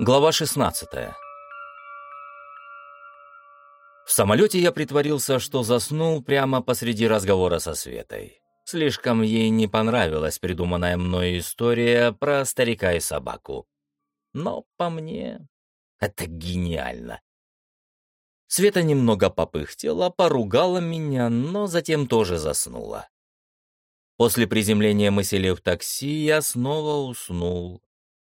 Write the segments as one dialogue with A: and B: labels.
A: Глава 16 В самолете я притворился, что заснул прямо посреди разговора со Светой. Слишком ей не понравилась придуманная мной история про старика и собаку. Но по мне это гениально. Света немного попыхтела, поругала меня, но затем тоже заснула. После приземления мы сели в такси, я снова уснул.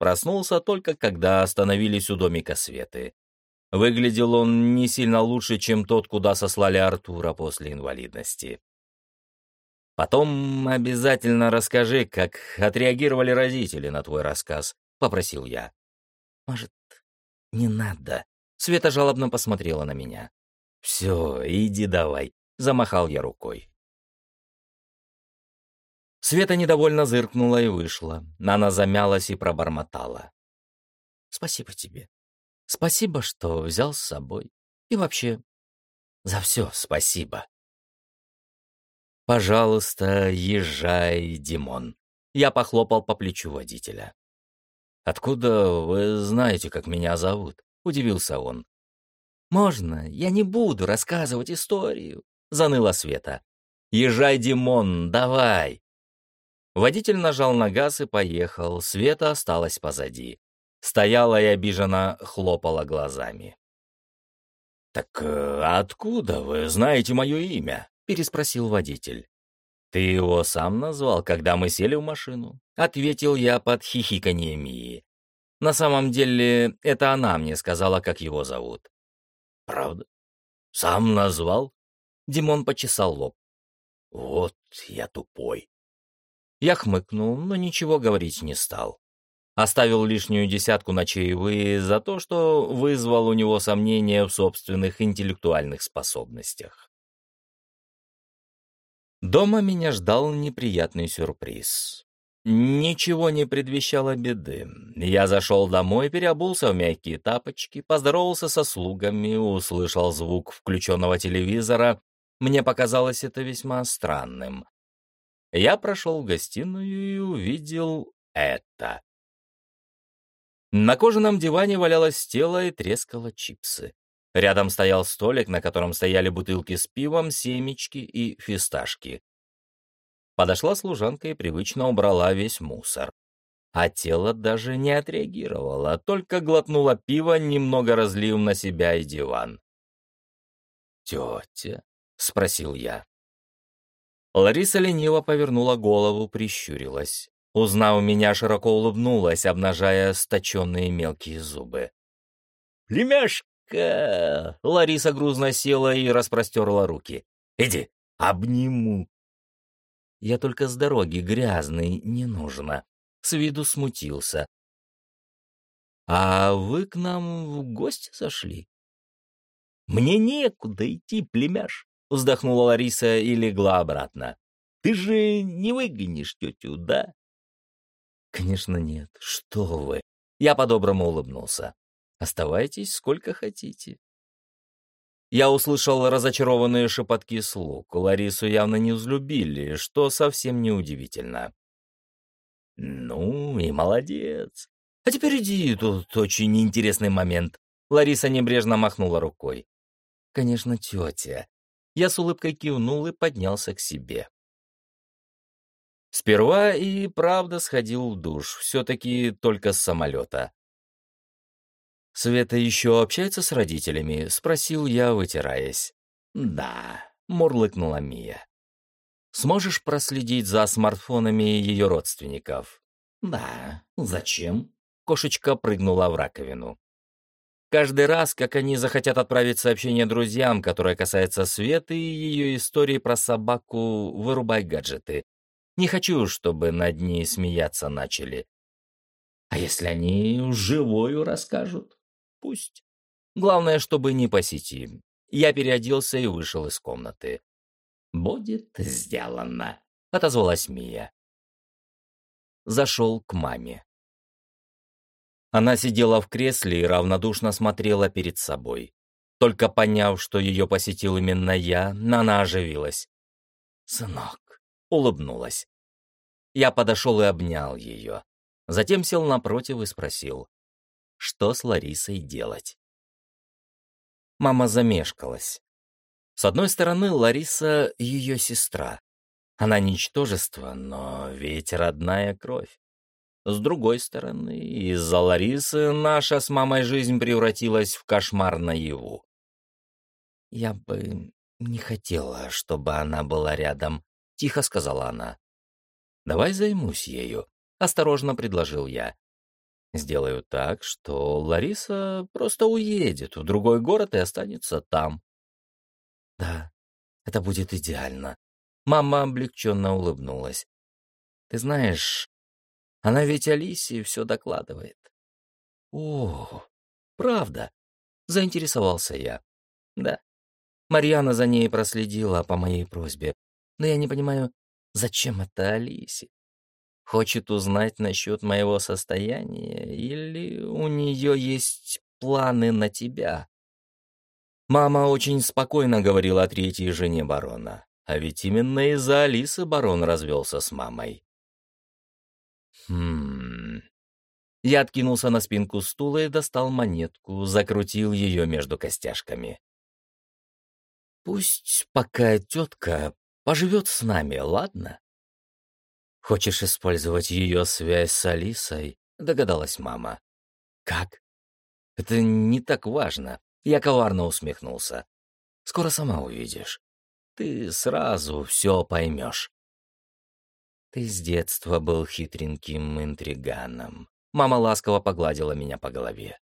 A: Проснулся только, когда остановились у домика Светы. Выглядел он не сильно лучше, чем тот, куда сослали Артура после инвалидности. «Потом обязательно расскажи, как отреагировали родители на твой рассказ», — попросил я. «Может, не надо?» Света жалобно посмотрела на меня. «Все, иди давай», — замахал я рукой. Света недовольно зыркнула и вышла. Она замялась и пробормотала. «Спасибо тебе. Спасибо, что взял с собой. И вообще, за все спасибо». «Пожалуйста, езжай, Димон». Я похлопал по плечу водителя. «Откуда вы знаете, как меня зовут?» — удивился он. «Можно, я не буду рассказывать историю», — заныла Света. «Езжай, Димон, давай!» Водитель нажал на газ и поехал, Света осталась позади. Стояла и обиженно хлопала глазами. «Так э, откуда вы знаете мое имя?» — переспросил водитель. «Ты его сам назвал, когда мы сели в машину?» — ответил я под хихиканье Мии. На самом деле, это она мне сказала, как его зовут. «Правда? Сам назвал?» Димон почесал лоб. «Вот я тупой. Я хмыкнул, но ничего говорить не стал. Оставил лишнюю десятку на чаевые за то, что вызвал у него сомнения в собственных интеллектуальных способностях. Дома меня ждал неприятный сюрприз. Ничего не предвещало беды. Я зашел домой, переобулся в мягкие тапочки, поздоровался со слугами, услышал звук включенного телевизора. Мне показалось это весьма странным. Я прошел в гостиную и увидел это. На кожаном диване валялось тело и трескало чипсы. Рядом стоял столик, на котором стояли бутылки с пивом, семечки и фисташки. Подошла служанка и привычно убрала весь мусор. А тело даже не отреагировало, только глотнуло пиво, немного разлив на себя и диван. «Тетя?» — спросил я. Лариса лениво повернула голову, прищурилась. Узнав меня, широко улыбнулась, обнажая сточенные мелкие зубы. «Племяшка!» — Лариса грузно села и распростерла руки. «Иди, обниму!» Я только с дороги грязный, не нужно. С виду смутился. «А вы к нам в гости зашли?» «Мне некуда идти, племяш вздохнула Лариса и легла обратно. «Ты же не выгонишь тетю, да?» «Конечно нет. Что вы!» Я по-доброму улыбнулся. «Оставайтесь сколько хотите». Я услышал разочарованные шепотки слуг. Ларису явно не взлюбили, что совсем неудивительно. «Ну и молодец. А теперь иди, тут очень интересный момент». Лариса небрежно махнула рукой. «Конечно, тетя. Я с улыбкой кивнул и поднялся к себе. Сперва и правда сходил в душ, все-таки только с самолета. «Света еще общается с родителями?» — спросил я, вытираясь. «Да», — мурлыкнула Мия. «Сможешь проследить за смартфонами ее родственников?» «Да. Зачем?» — кошечка прыгнула в раковину. Каждый раз, как они захотят отправить сообщение друзьям, которое касается Светы и ее истории про собаку, вырубай гаджеты. Не хочу, чтобы над ней смеяться начали. А если они вживую расскажут? Пусть. Главное, чтобы не по сети. Я переоделся и вышел из комнаты. «Будет сделано», — отозвалась Мия. Зашел к маме. Она сидела в кресле и равнодушно смотрела перед собой. Только поняв, что ее посетил именно я, она оживилась. «Сынок», — улыбнулась. Я подошел и обнял ее. Затем сел напротив и спросил. что с Ларисой делать. Мама замешкалась. С одной стороны, Лариса — ее сестра. Она ничтожество, но ведь родная кровь. С другой стороны, из-за Ларисы наша с мамой жизнь превратилась в кошмар наяву. «Я бы не хотела, чтобы она была рядом», — тихо сказала она. «Давай займусь ею», — осторожно предложил я. «Сделаю так, что Лариса просто уедет в другой город и останется там». «Да, это будет идеально». Мама облегченно улыбнулась. «Ты знаешь, она ведь Алисе все докладывает. О, правда? Заинтересовался я. Да. Марьяна за ней проследила по моей просьбе. Но я не понимаю, зачем это Алисе? Хочет узнать насчет моего состояния или у нее есть планы на тебя? Мама очень спокойно говорила о третьей жене барона. А ведь именно из-за Алисы барон развелся с мамой. Хм... Я откинулся на спинку стула и достал монетку, закрутил ее между костяшками. «Пусть пока тетка поживет с нами, ладно?» «Хочешь использовать ее связь с Алисой?» — догадалась мама. «Как?» «Это не так важно», — я коварно усмехнулся. «Скоро сама увидишь. Ты сразу все поймешь». Ты с детства был хитреньким интриганом. Мама ласково погладила меня по голове.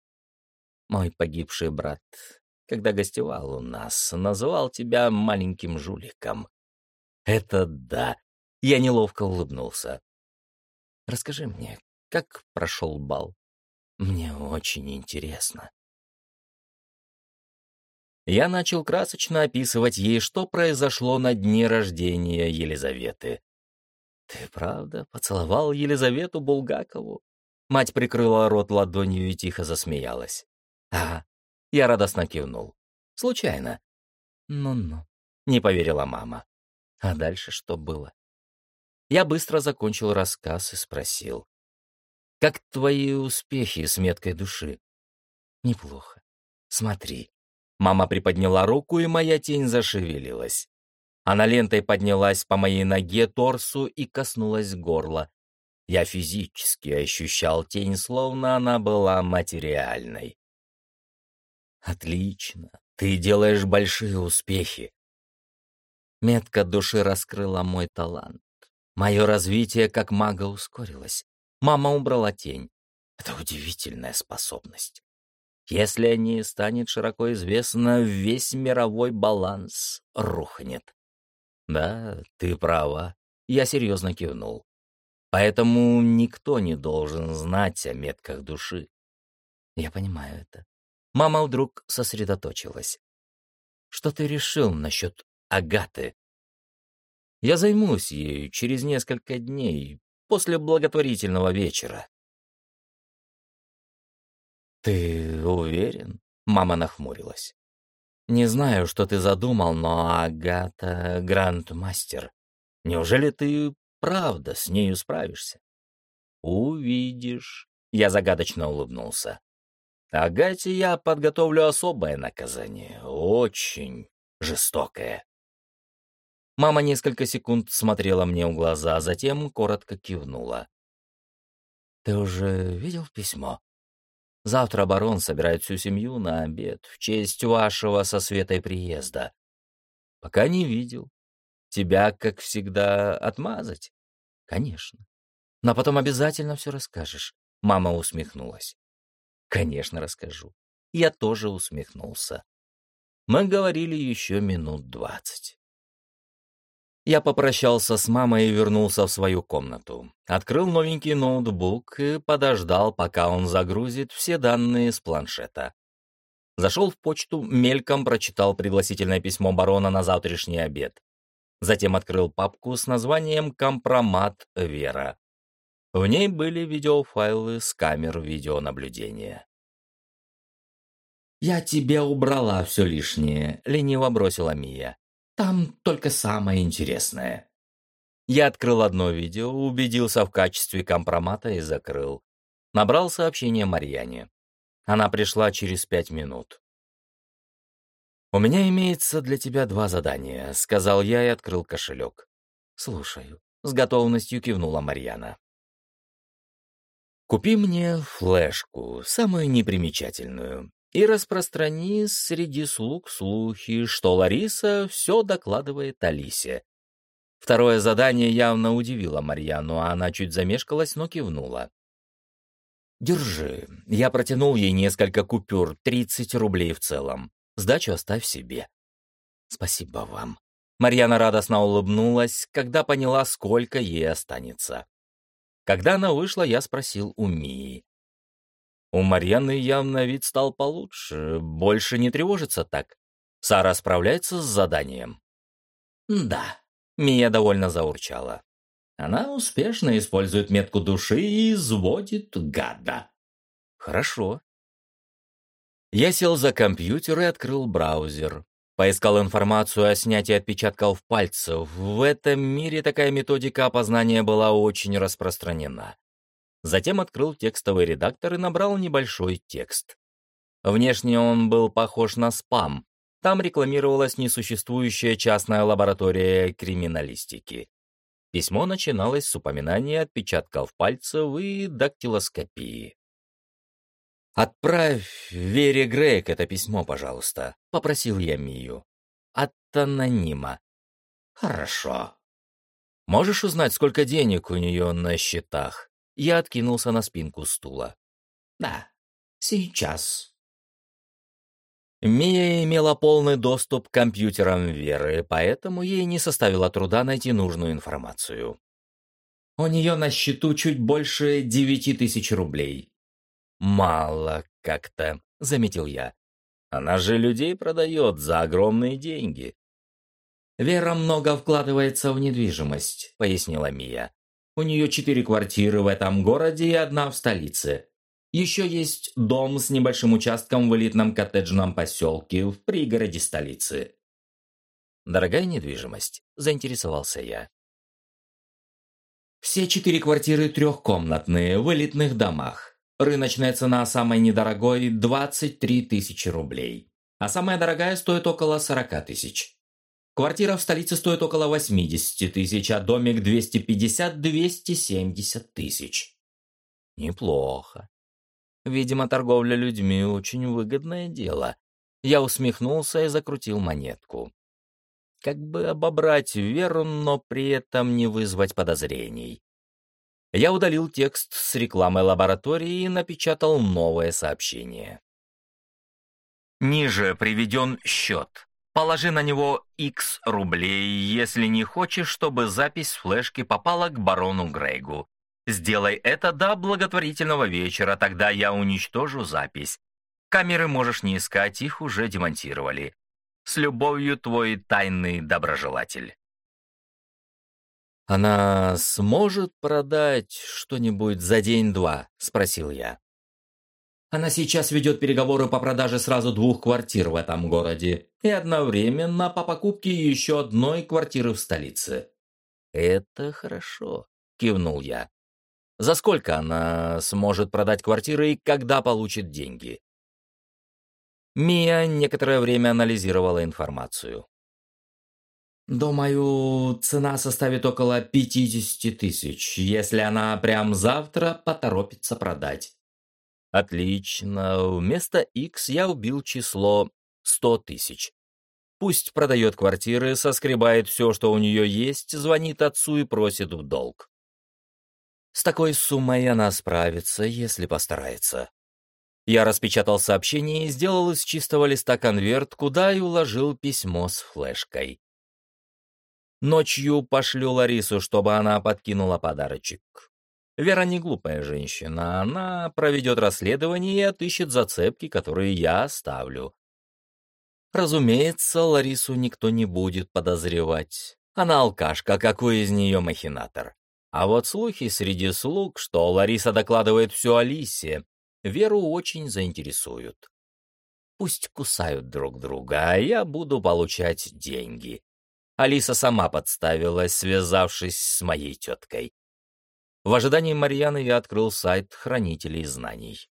A: Мой погибший брат, когда гостевал у нас, называл тебя маленьким жуликом. Это да. Я неловко улыбнулся. Расскажи мне, как прошел бал? Мне очень интересно. Я начал красочно описывать ей, что произошло на дне рождения Елизаветы. «Ты правда поцеловал Елизавету Булгакову?» Мать прикрыла рот ладонью и тихо засмеялась. «Ага». Я радостно кивнул. «Случайно». «Ну-ну», — не поверила мама. А дальше что было? Я быстро закончил рассказ и спросил. «Как твои успехи с меткой души?» «Неплохо. Смотри». Мама приподняла руку, и моя тень зашевелилась. Она лентой поднялась по моей ноге, торсу и коснулась горла. Я физически ощущал тень, словно она была материальной. «Отлично, ты делаешь большие успехи». Метка души раскрыла мой талант. Мое развитие как мага ускорилось. Мама убрала тень. Это удивительная способность. Если о ней станет широко известно, весь мировой баланс рухнет. Да, ты права. Я серьезно кивнул. Поэтому никто не должен знать о метках души. Я понимаю это. Мама вдруг сосредоточилась. Что ты решил насчет Агаты? Я займусь ею через несколько дней, после благотворительного вечера. «Ты уверен?» — мама нахмурилась. Не знаю, что ты задумал, но Агата — грандмастер. Неужели ты правда с нею справишься? Увидишь. Я загадочно улыбнулся. Агате я подготовлю особое наказание, очень жестокое. Мама несколько секунд смотрела мне в глаза, а затем коротко кивнула. «Ты уже видел письмо?» Завтра барон собирает всю семью на обед в честь вашего со Светой приезда. Пока не видел. Тебя, как всегда, отмазать? Конечно. Но потом обязательно все расскажешь. Мама усмехнулась. Конечно, расскажу. Я тоже усмехнулся. Мы говорили еще минут двадцать. Я попрощался с мамой и вернулся в свою комнату. Открыл новенький ноутбук и подождал, пока он загрузит все данные с планшета. Зашел в почту, мельком прочитал пригласительное письмо барона на завтрашний обед. Затем открыл папку с названием «Компромат Вера». В ней были видеофайлы с камер видеонаблюдения. «Я тебе убрала все лишнее», — лениво бросила Мия. Там только самое интересное. Я открыл одно видео, убедился в качестве компромата и закрыл. Набрал сообщение Марьяне. Она пришла через пять минут. «У меня имеется для тебя два задания», — сказал я и открыл кошелек. «Слушаю», — с готовностью кивнула Марьяна. «Купи мне флешку, самую непримечательную, и распространи среди слуг слухи, что Лариса все докладывает Алисе. Второе задание явно удивило Марьяну, а она чуть замешкалась, но кивнула. «Держи». Я протянул ей несколько купюр, 30 рублей в целом. Сдачу оставь себе. Спасибо вам. Марьяна радостно улыбнулась, когда поняла, сколько ей останется. Когда она вышла, я спросил у Мии. У Марьяны явно вид стал получше, больше не тревожится так. Сара справляется с заданием? Да. Мия довольно заурчала. Она успешно использует метку души и изводит гада. Хорошо. Я сел за компьютер и открыл браузер. Поискал информацию о снятии отпечатков пальцев. В этом мире такая методика опознания была очень распространена. Затем открыл текстовый редактор и набрал небольшой текст. Внешне он был похож на спам. Там рекламировалась несуществующая частная лаборатория криминалистики. Письмо начиналось с упоминания отпечатков пальцев и дактилоскопии. «Отправь Вере Грейк это письмо, пожалуйста», — попросил я Мию. «От анонима». «Хорошо». «Можешь узнать, сколько денег у нее на счетах?» Я откинулся на спинку стула. «Да, сейчас». Мия имела полный доступ к компьютерам Веры, поэтому ей не составило труда найти нужную информацию. У нее на счету чуть больше девяти тысяч рублей. «Мало как-то», — заметил я. «Она же людей продает за огромные деньги». «Вера много вкладывается в недвижимость», — пояснила Мия. «У нее четыре квартиры в этом городе и одна в столице. Еще есть дом с небольшим участком в элитном коттеджном поселке в пригороде столицы». «Дорогая недвижимость», — заинтересовался я. «Все четыре квартиры трехкомнатные, в элитных домах. Рыночная цена самой недорогой – 23 тысячи рублей, а самая дорогая стоит около 40 тысяч. Квартира в столице стоит около 80 тысяч, а домик 250-270 тысяч. Неплохо. Видимо, торговля людьми – очень выгодное дело. Я усмехнулся и закрутил монетку. Как бы обобрать веру, но при этом не вызвать подозрений. Я удалил текст с рекламой лаборатории и напечатал новое сообщение. Ниже приведен счет. Положи на него X рублей, если не хочешь, чтобы запись флешки попала к барону Грейгу. Сделай это до благотворительного вечера, тогда я уничтожу запись. Камеры можешь не искать, их уже демонтировали. С любовью, твой тайный доброжелатель. «Она сможет продать что-нибудь за день-два?» — спросил я. «Она сейчас ведет переговоры по продаже сразу двух квартир в этом городе и одновременно по покупке еще одной квартиры в столице». «Это хорошо», — кивнул я. «За сколько она сможет продать квартиры и когда получит деньги?» Мия некоторое время анализировала информацию. Думаю, цена составит около 50 тысяч, если она прям завтра поторопится продать. Отлично. Вместо X я убил число 100 тысяч. Пусть продает квартиры, соскребает все, что у нее есть, звонит отцу и просит в долг. С такой суммой она справится, если постарается. Я распечатал сообщение и сделал из чистого листа конверт, куда и уложил письмо с флешкой. Ночью пошлю Ларису, чтобы она подкинула подарочек. Вера не глупая женщина, она проведет расследование и отыщет зацепки, которые я оставлю. Разумеется, Ларису никто не будет подозревать. Она алкашка, какой из нее махинатор. А вот слухи среди слуг, что Лариса докладывает все Алисе, Веру очень заинтересуют. Пусть кусают друг друга, а я буду получать деньги. Алиса сама подставилась, связавшись с моей теткой. В ожидании Марьяны я открыл сайт хранителей знаний.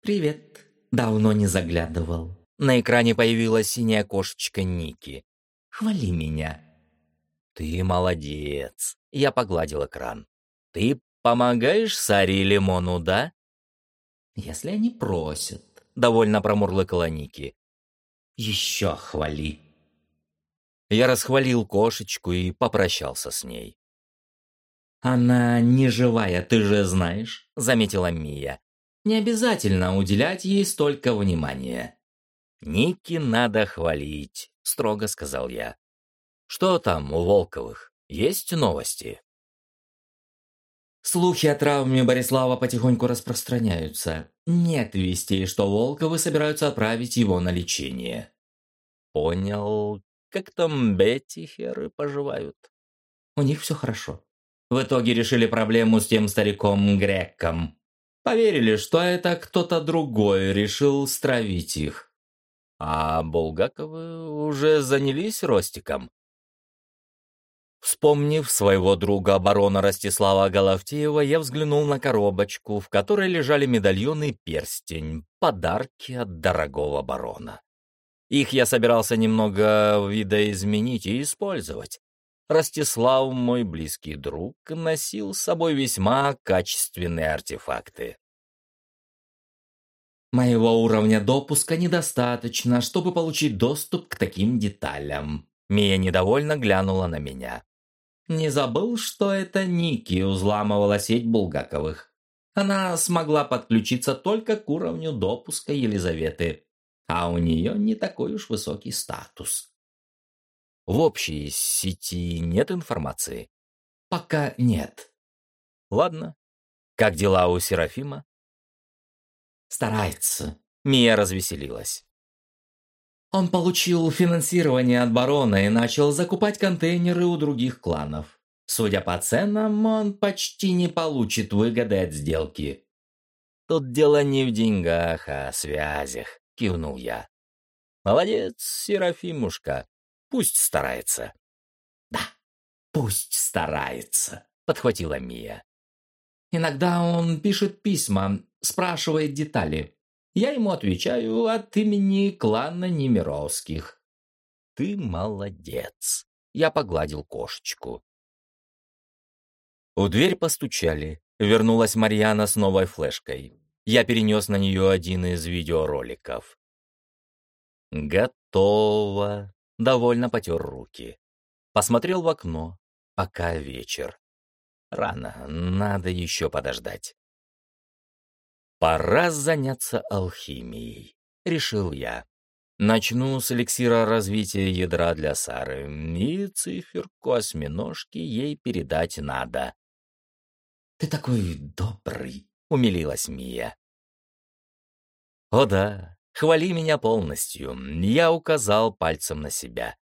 A: «Привет. Давно не заглядывал». На экране появилась синяя кошечка Ники. «Хвали меня». «Ты молодец». Я погладил экран. «Ты помогаешь Саре и Лимону, да?» «Если они просят», — довольно промурлыкала Ники. «Еще хвали». Я расхвалил кошечку и попрощался с ней. «Она не живая, ты же знаешь», — заметила Мия. «Не обязательно уделять ей столько внимания». «Ники надо хвалить», — строго сказал я. «Что там у Волковых? Есть новости?» Слухи о травме Борислава потихоньку распространяются. Нет вестей, что Волковы собираются отправить его на лечение. Понял. Как там Бетти и Херы поживают? У них все хорошо. В итоге решили проблему с тем стариком Греком. Поверили, что это кто-то другой решил стравить их. А Булгаковы уже занялись Ростиком. Вспомнив своего друга барона Ростислава Головтеева, я взглянул на коробочку, в которой лежали медальон и перстень, подарки от дорогого барона. Их я собирался немного видоизменить и использовать. Ростислав, мой близкий друг, носил с собой весьма качественные артефакты. Моего уровня допуска недостаточно, чтобы получить доступ к таким деталям. Мия недовольно глянула на меня. Не забыл, что это Ники взламывала сеть Булгаковых. Она смогла подключиться только к уровню допуска Елизаветы, а у нее не такой уж высокий статус. В общей сети нет информации? Пока нет. Ладно. Как дела у Серафима? Старается. Мия развеселилась. Он получил финансирование от барона и начал закупать контейнеры у других кланов. Судя по ценам, он почти не получит выгоды от сделки. «Тут дело не в деньгах, а в связях», — кивнул я. «Молодец, Серафимушка. Пусть старается». «Да, пусть старается», — подхватила Мия. «Иногда он пишет письма, спрашивает детали. Я ему отвечаю от имени клана Немировских». «Ты молодец», — я погладил кошечку. У дверь постучали. Вернулась Марьяна с новой флешкой. Я перенес на нее один из видеороликов. «Готово», довольно потер руки. Посмотрел в окно, пока вечер. Рано, надо еще подождать. Пора заняться алхимией, решил я. Начну с эликсира развития ядра для Сары, и циферку осьминожки ей передать надо. «Ты такой добрый», — умилилась Мия. «О да, Хвали меня полностью. Я указал пальцем на себя.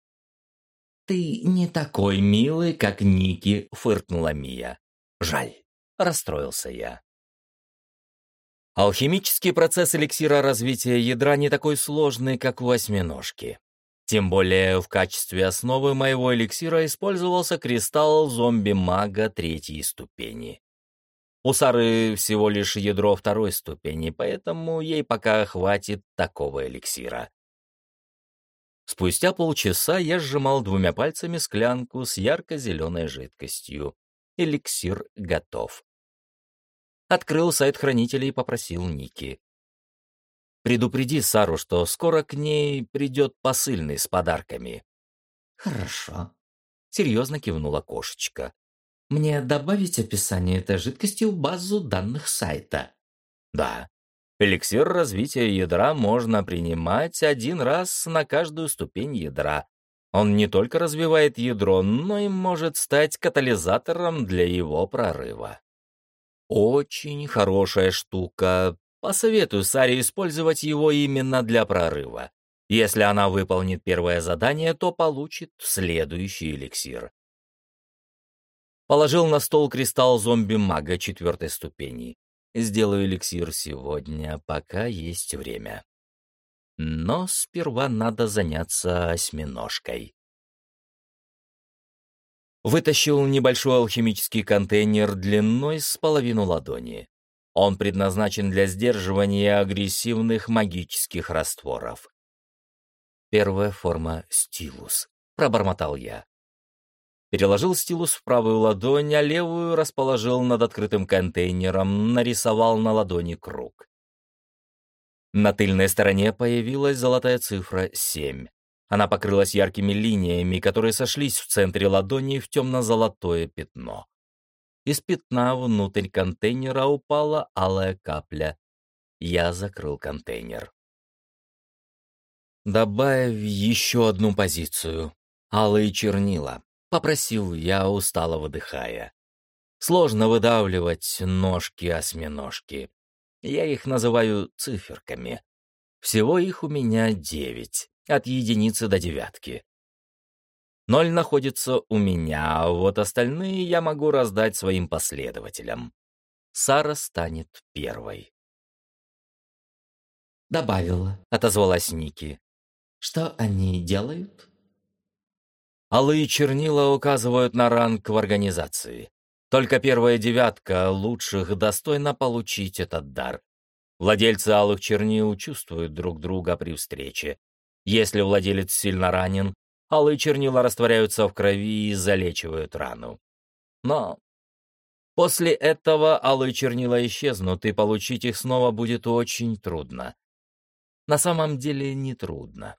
A: «Ты не такой милый, как Ники», — фыркнула Мия. «Жаль», — расстроился я. Алхимический процесс эликсира развития ядра не такой сложный, как у восьминожки. Тем более в качестве основы моего эликсира использовался кристалл зомби-мага третьей ступени. У Сары всего лишь ядро второй ступени, поэтому ей пока хватит такого эликсира. Спустя полчаса я сжимал двумя пальцами склянку с ярко-зеленой жидкостью. Эликсир готов. Открыл сайт хранителей и попросил Ники. «Предупреди Сару, что скоро к ней придет посыльный с подарками». «Хорошо», — серьезно кивнула кошечка. Мне добавить описание этой жидкости в базу данных сайта? Да. Эликсир развития ядра можно принимать один раз на каждую ступень ядра. Он не только развивает ядро, но и может стать катализатором для его прорыва. Очень хорошая штука. Посоветую Саре использовать его именно для прорыва. Если она выполнит первое задание, то получит следующий эликсир. Положил на стол кристалл зомби-мага четвертой ступени. Сделаю эликсир сегодня, пока есть время. Но сперва надо заняться осьминожкой. Вытащил небольшой алхимический контейнер длиной с половину ладони. Он предназначен для сдерживания агрессивных магических растворов. Первая форма — стилус, — пробормотал я. Переложил стилус в правую ладонь, а левую расположил над открытым контейнером, нарисовал на ладони круг. На тыльной стороне появилась золотая цифра 7. Она покрылась яркими линиями, которые сошлись в центре ладони в темно-золотое пятно. Из пятна внутрь контейнера упала алая капля. Я закрыл контейнер. «Добавь еще одну позицию. Алые чернила», — попросил я, устало выдыхая. «Сложно выдавливать ножки-осьминожки. Я их называю циферками. Всего их у меня девять, от единицы до девятки. Ноль находится у меня, а вот остальные я могу раздать своим последователям. Сара станет первой.
B: «Добавила», —
A: отозвалась Ники.
B: «Что они делают?»
A: Алые чернила указывают на ранг в организации. Только первая девятка лучших достойна получить этот дар. Владельцы алых чернил чувствуют друг друга при встрече. Если владелец сильно ранен, алые чернила растворяются в крови и залечивают рану. Но после этого алые чернила исчезнут, и получить их снова будет очень трудно. На самом деле не трудно.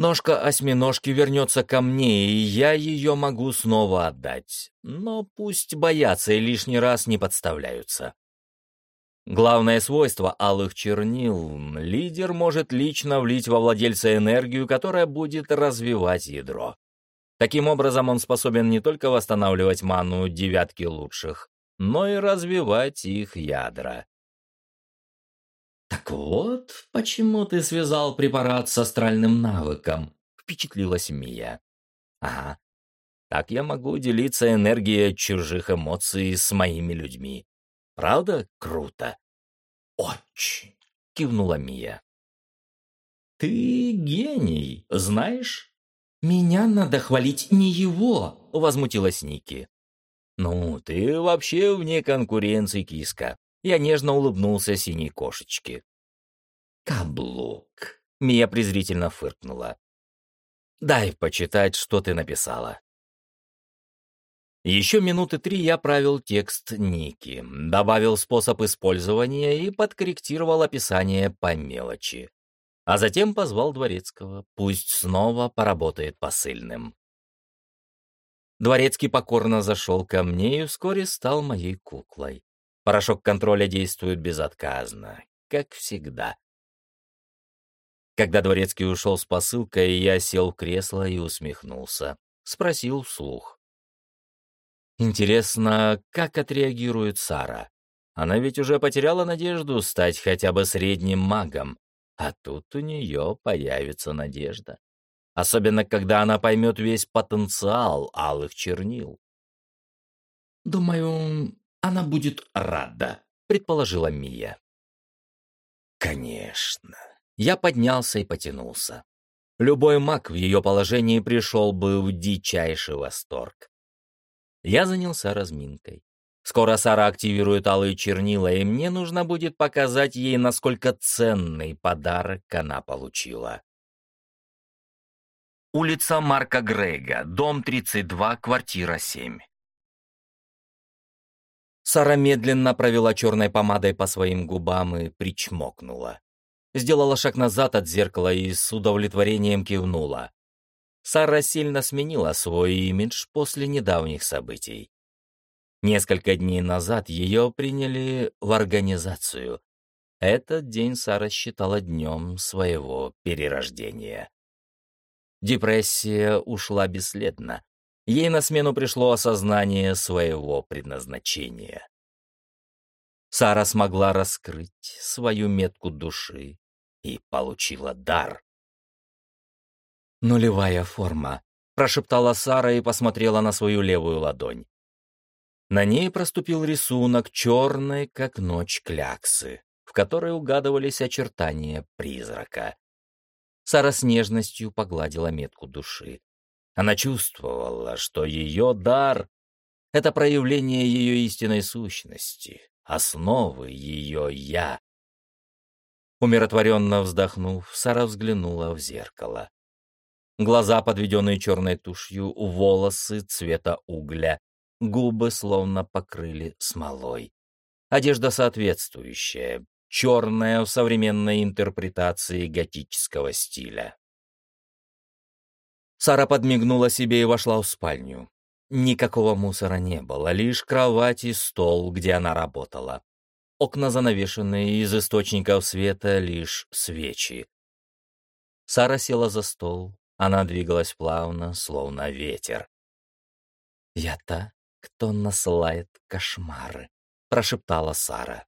A: Ножка осьминожки вернется ко мне, и я ее могу снова отдать. Но пусть боятся и лишний раз не подставляются. Главное свойство алых чернил — лидер может лично влить во владельца энергию, которая будет развивать ядро. Таким образом, он способен не только восстанавливать ману девятки лучших, но и развивать их ядра.
B: «Так вот, почему ты связал препарат с астральным навыком?» — впечатлилась Мия.
A: «Ага. Так я могу делиться энергией чужих эмоций с моими людьми. Правда круто?»
B: «Очень!»
A: — кивнула Мия.
B: «Ты гений, знаешь? Меня надо хвалить не его!» — возмутилась Ники.
A: «Ну, ты вообще вне конкуренции, киска!» Я нежно улыбнулся синей кошечке.
B: «Каблук!»
A: — Мия презрительно фыркнула. «Дай почитать, что ты написала». Еще минуты три я правил текст Ники, добавил способ использования и подкорректировал описание по мелочи. А затем позвал Дворецкого, пусть снова поработает посыльным. Дворецкий покорно зашел ко мне и вскоре стал моей куклой. Порошок контроля действует безотказно, как всегда. Когда Дворецкий ушел с посылкой, я сел в кресло и усмехнулся. Спросил вслух. Интересно, как отреагирует Сара? Она ведь уже потеряла надежду стать хотя бы средним магом, а тут у нее появится надежда. Особенно, когда она поймет весь потенциал алых чернил.
B: «Думаю, она будет рада», — предположила Мия.
A: «Конечно». Я поднялся и потянулся. Любой маг в ее положении пришел бы в дичайший восторг. Я занялся разминкой. Скоро Сара активирует алые чернила, и мне нужно будет показать ей, насколько ценный подарок она получила. Улица Марка Грейга, дом 32, квартира 7. Сара медленно провела черной помадой по своим губам и причмокнула. Сделала шаг назад от зеркала и с удовлетворением кивнула. Сара сильно сменила свой имидж после недавних событий. Несколько дней назад ее приняли в организацию. Этот день Сара считала днем своего перерождения. Депрессия ушла бесследно. Ей на смену пришло осознание своего предназначения. Сара смогла раскрыть свою метку души и получила дар. «Нулевая форма», — прошептала Сара и посмотрела на свою левую ладонь. На ней проступил рисунок черной, как ночь кляксы, в которой угадывались очертания призрака. Сара с нежностью погладила метку души. Она чувствовала, что ее дар — это проявление ее истинной сущности, основы ее «я». Умиротворенно вздохнув, Сара взглянула в зеркало. Глаза, подведенные черной тушью, волосы цвета угля, губы словно покрыли смолой. Одежда соответствующая, черная в современной интерпретации готического стиля. Сара подмигнула себе и вошла в спальню. Никакого мусора не было, лишь кровать и стол, где она работала. Окна занавешены, из источников света лишь свечи. Сара села за стол, она двигалась плавно, словно ветер. «Я та, кто насылает кошмары», — прошептала Сара.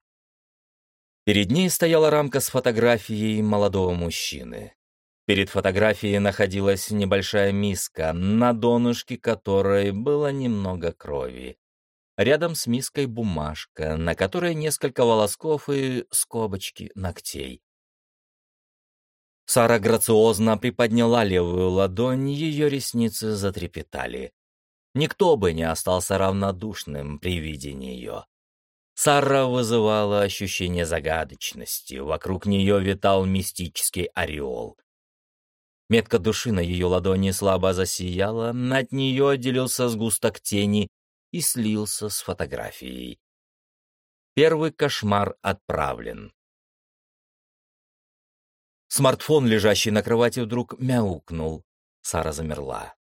A: Перед ней стояла рамка с фотографией молодого мужчины. Перед фотографией находилась небольшая миска, на донышке которой было немного крови. Рядом с миской бумажка, на которой несколько волосков и скобочки ногтей. Сара грациозно приподняла левую ладонь, ее ресницы затрепетали. Никто бы не остался равнодушным при виде нее. Сара вызывала ощущение загадочности, вокруг нее витал мистический ореол. Метка души на ее ладони слабо засияла, над нее отделился сгусток тени и слился с фотографией. Первый кошмар отправлен. Смартфон, лежащий на кровати, вдруг мяукнул. Сара замерла.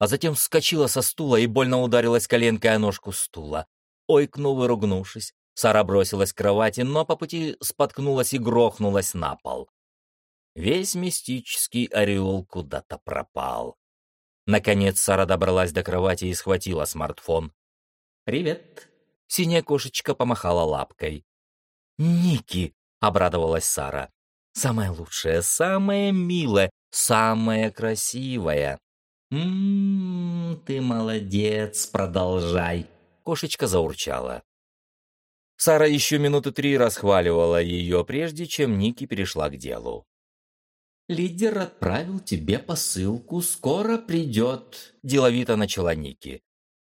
A: А затем вскочила со стула и больно ударилась коленкой о ножку стула. Ойкнув и ругнувшись, Сара бросилась к кровати, но по пути споткнулась и грохнулась на пол. Весь мистический ореол куда-то пропал. Наконец Сара добралась до кровати и схватила смартфон. «Привет!» Синяя кошечка помахала лапкой. «Ники!» — обрадовалась Сара. Самая лучшая, самая милая, самая красивая. «М-м, ты молодец, продолжай!» Кошечка заурчала. Сара еще минуты три расхваливала ее, прежде чем Ники перешла к делу. «Лидер отправил тебе посылку, скоро придет», — деловито начала Ники.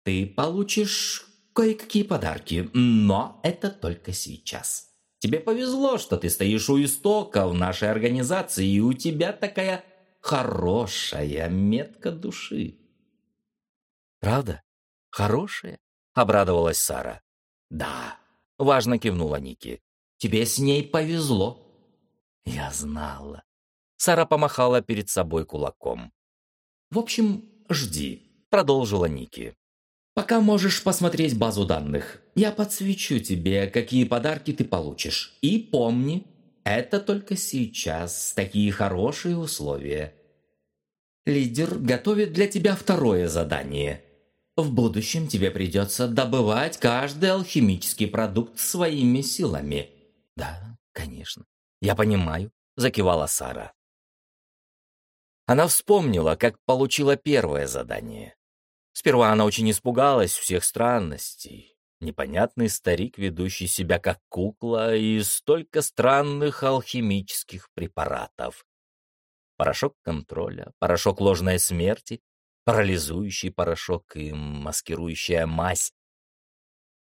A: «Ты получишь кое-какие подарки, но это только сейчас». Тебе повезло, что ты стоишь у истока в нашей организации, и у тебя такая хорошая метка души. Правда? Хорошая? Обрадовалась Сара. Да, важно кивнула Ники. Тебе с ней повезло. Я знала. Сара помахала перед собой кулаком. В общем, жди, продолжила Ники. Пока можешь посмотреть базу данных. Я подсвечу тебе, какие подарки ты получишь. И помни, это только сейчас такие хорошие условия. Лидер готовит для тебя второе задание. В будущем тебе придется добывать каждый алхимический продукт своими силами. Да, конечно. Я понимаю, закивала Сара. Она вспомнила, как получила первое задание. Сперва она очень испугалась всех странностей. Непонятный старик, ведущий себя как кукла, и столько странных алхимических препаратов. Порошок контроля, порошок ложной смерти, парализующий порошок и маскирующая мазь.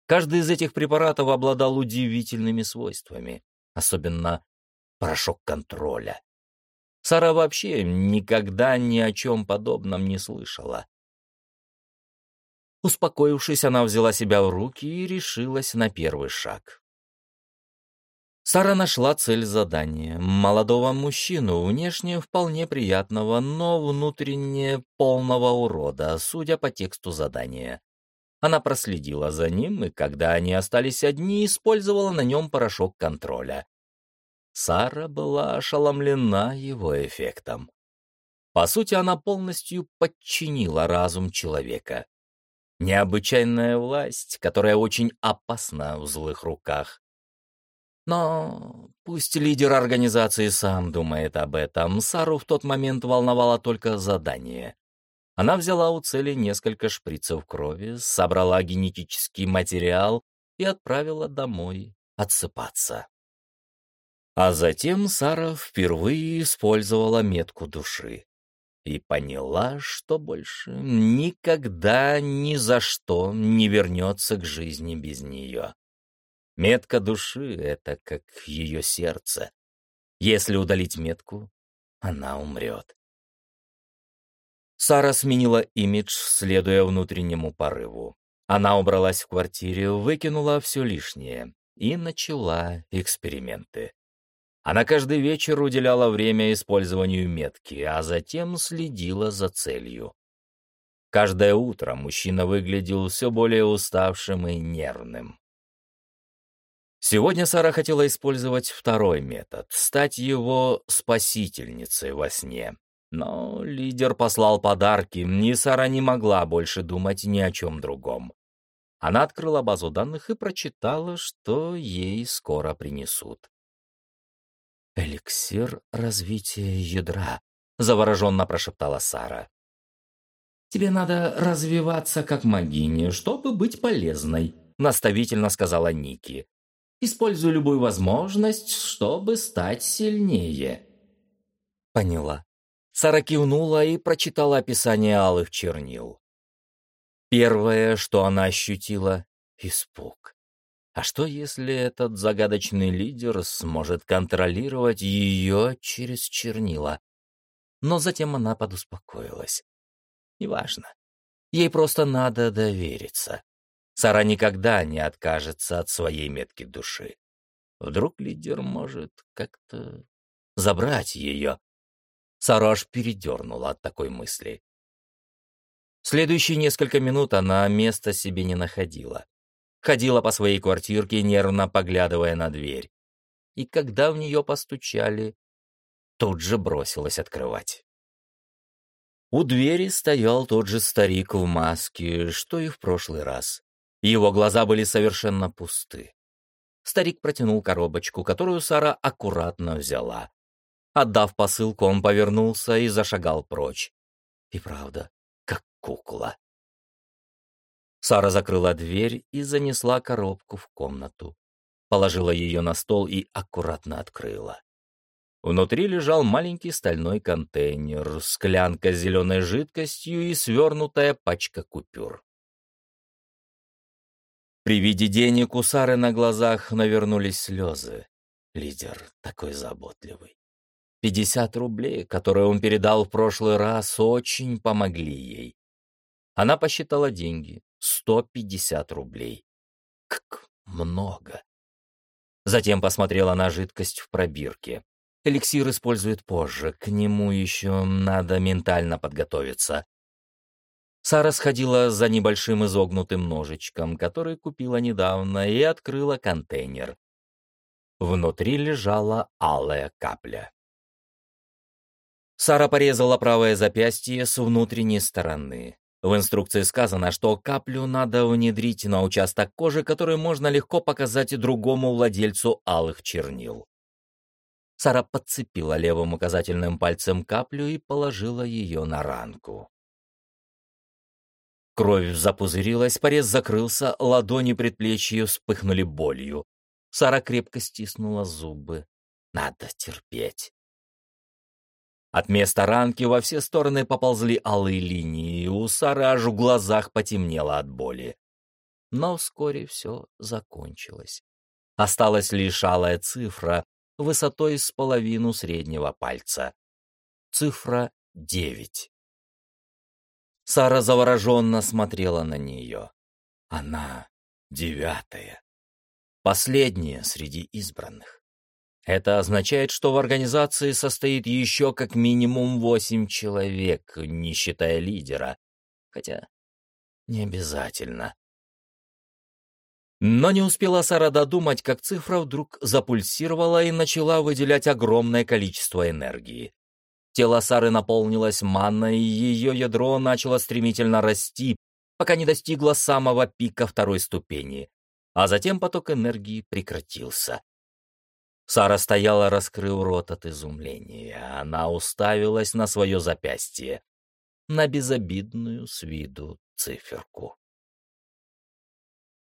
A: Каждый из этих препаратов обладал удивительными свойствами, особенно порошок контроля. Сара вообще никогда ни о чем подобном не слышала. Успокоившись, она взяла себя в руки и решилась на первый шаг. Сара нашла цель задания. Молодого мужчину, внешне вполне приятного, но внутренне полного урода, судя по тексту задания. Она проследила за ним, и когда они остались одни, использовала на нем порошок контроля. Сара была ошеломлена его эффектом. По сути, она полностью подчинила разум человека. Необычайная власть, которая очень опасна в злых руках. Но пусть лидер организации сам думает об этом, Сару в тот момент волновало только задание. Она взяла у цели несколько шприцев крови, собрала генетический материал и отправила домой отсыпаться. А затем Сара впервые использовала метку души и поняла, что больше никогда ни за что не вернется к жизни без нее. Метка души — это как ее сердце. Если удалить метку, она умрет. Сара сменила имидж, следуя внутреннему порыву. Она убралась в квартире, выкинула все лишнее и начала эксперименты. Она каждый вечер уделяла время использованию метки, а затем следила за целью. Каждое утро мужчина выглядел все более уставшим и нервным. Сегодня Сара хотела использовать второй метод — стать его спасительницей во сне. Но лидер послал подарки, и Сара не могла больше думать ни о чем другом. Она открыла базу данных и прочитала, что ей скоро принесут. «Эликсир развития ядра», — завороженно прошептала Сара.
B: «Тебе надо развиваться как магиня, чтобы быть полезной», — наставительно сказала Ники. Используй любую возможность, чтобы стать сильнее».
A: «Поняла». Сара кивнула и прочитала описание алых чернил. Первое, что она ощутила — испуг. А что, если этот загадочный лидер сможет контролировать ее через чернила? Но затем она подуспокоилась. Неважно. Ей просто надо довериться. Сара никогда не откажется от своей метки души. Вдруг лидер может как-то забрать ее. Сара аж передернула от такой мысли. Следующие несколько минут она места себе не находила. Ходила по своей квартирке, нервно поглядывая на дверь. И когда в нее постучали, тут же бросилась открывать. У двери стоял тот же старик в маске, что и в прошлый раз. Его глаза были совершенно пусты. Старик протянул коробочку, которую Сара аккуратно взяла. Отдав посылку, он повернулся и зашагал прочь. И правда, как кукла. Сара закрыла дверь и занесла коробку в комнату. Положила ее на стол и аккуратно открыла. Внутри лежал маленький стальной контейнер, склянка с зеленой жидкостью и свернутая пачка купюр. При виде денег у Сары на глазах навернулись слезы. Лидер такой заботливый. Пятьдесят рублей, которые он передал в прошлый раз, очень помогли ей. Она посчитала деньги. Сто пятьдесят рублей. Как много. Затем посмотрела на жидкость в пробирке. Эликсир использует позже, к нему еще надо ментально подготовиться. Сара сходила за небольшим изогнутым ножичком, который купила недавно, и открыла контейнер. Внутри лежала алая капля. Сара порезала правое запястье с внутренней стороны. В инструкции сказано, что каплю надо внедрить на участок кожи, который можно легко показать другому владельцу алых чернил. Сара подцепила левым указательным пальцем каплю и положила ее на ранку. Кровь запузырилась, порез закрылся, ладони предплечья вспыхнули болью. Сара крепко стиснула зубы. Надо терпеть. От места ранки во все стороны поползли алые линии, и у Сары аж в глазах потемнело от боли. Но вскоре все закончилось. Осталась лишь алая цифра высотой с половину среднего пальца. Цифра девять. Сара завороженно смотрела на нее. Она девятая. Последняя среди избранных. Это означает, что в организации состоит еще как минимум восемь человек, не считая лидера. Хотя не обязательно. Но не успела Сара додумать, как цифра вдруг запульсировала и начала выделять огромное количество энергии. Тело Сары наполнилось манной, и ее ядро начало стремительно расти, пока не достигло самого пика второй ступени, а затем поток энергии прекратился. Сара стояла, раскрыв рот от изумления. Она уставилась на свое запястье, на безобидную с виду циферку.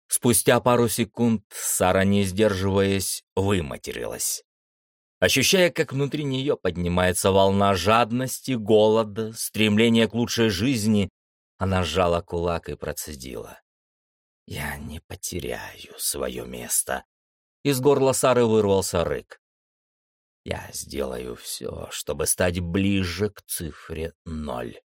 A: Спустя пару секунд Сара, не сдерживаясь, выматерилась. Ощущая, как внутри нее поднимается волна жадности, голода, стремления к лучшей жизни, она сжала кулак и процедила. Я не потеряю свое место. Из горла Сары вырвался рык. Я сделаю все, чтобы стать ближе к цифре ноль.